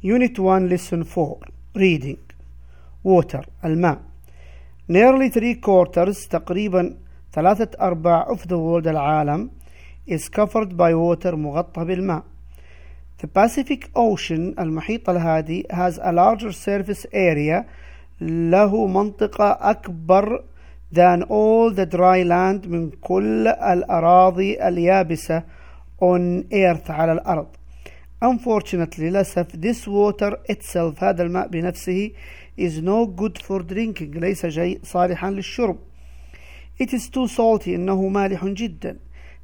Unit 1 Lesson 4 Reading Water الماء Nearly three quarters تقريبا ثلاثة أرباع of the world العالم is covered by water مغطى بالماء The Pacific Ocean المحيط الهادي has a larger surface area له منطقة أكبر than all the dry land من كل الأراضي اليابسة on earth على الأرض Unfortunately للأسف this water itself هذا الماء بنفسه is no good for drinking ليس جي صالحا للشرب It is too salty إنه مالح جدا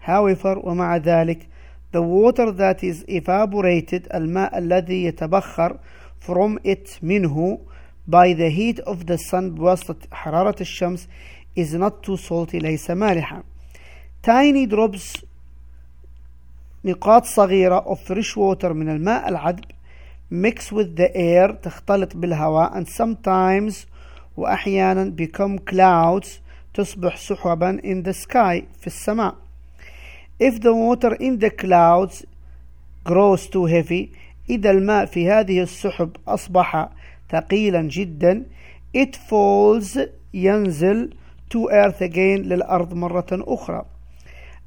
However ومع ذلك the water that is evaporated الماء الذي يتبخر from it منه by the heat of the sun بواسطة حرارة الشمس is not too salty ليس مالحا Tiny drops نقاط صغيرة of fresh water من الماء العذب mix with the air تختلط بالهواء and sometimes وأحيانا become clouds تصبح سحبا in the sky في السماء if the water in the clouds grows too heavy إذا الماء في هذه السحب أصبح ثقيلا جدا it falls ينزل to earth again للأرض مرة أخرى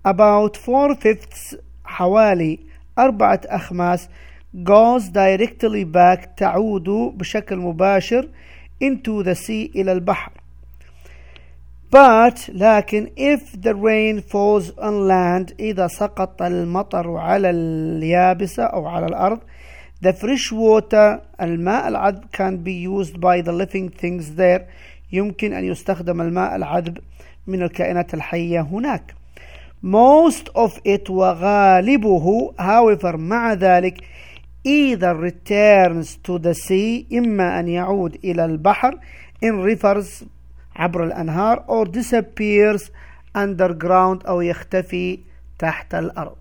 about four fifths حوالي أربعة أخماس goes directly back تعود بشكل مباشر into the sea إلى البحر. But لكن if the rain falls on land إذا سقط المطر على اليابسة أو على الأرض the fresh water الماء العذب can be used by the living things there. يمكن أن يستخدم الماء العذب من الكائنات الحية هناك. Most of it وغالبه however مع ذلك either returns to the sea إما أن يعود إلى البحر in rivers عبر الأنهار or disappears underground أو يختفي تحت الأرض